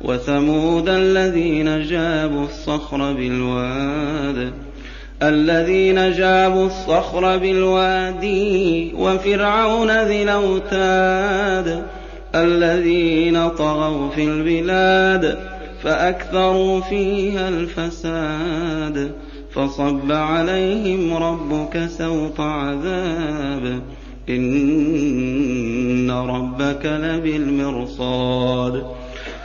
وثمود الذين جابوا الصخر بالواد الذين جابوا الصخر بالوادي وفرعون ذي الأوتاد الذين طغوا في البلاد فأكثروا فيها الفساد فصب عليهم ربك سوط عذاب. إن ربك لبالمرصاد.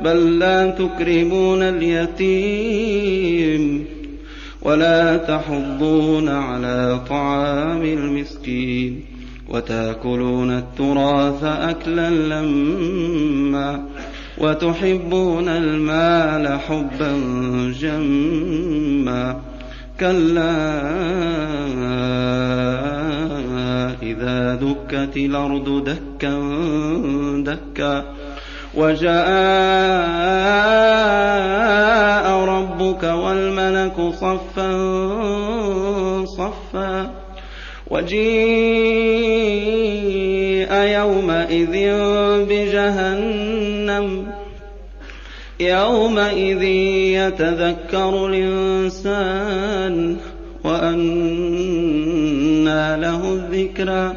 بل لا تكرمون اليتيم ولا تحضون على طعام المسكين وتأكلون التراث أكلا لما وتحبون المال حبا جما كلا إذا دكت الأرض دكا دكا وجاء ربك والملك صفا صفا وجيء يومئذ بجهنم يومئذ يتذكر الإنسان وأنى له الذكرى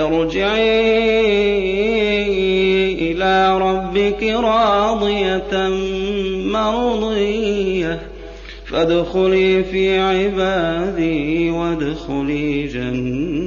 ارْجِعِي إِلَىٰ رَبِّكِ رَاضِيَةً مَّرْضِيَّةً. فَادْخُلِي فِي عِبَادِي وَادْخُلِي جَنَّتِي.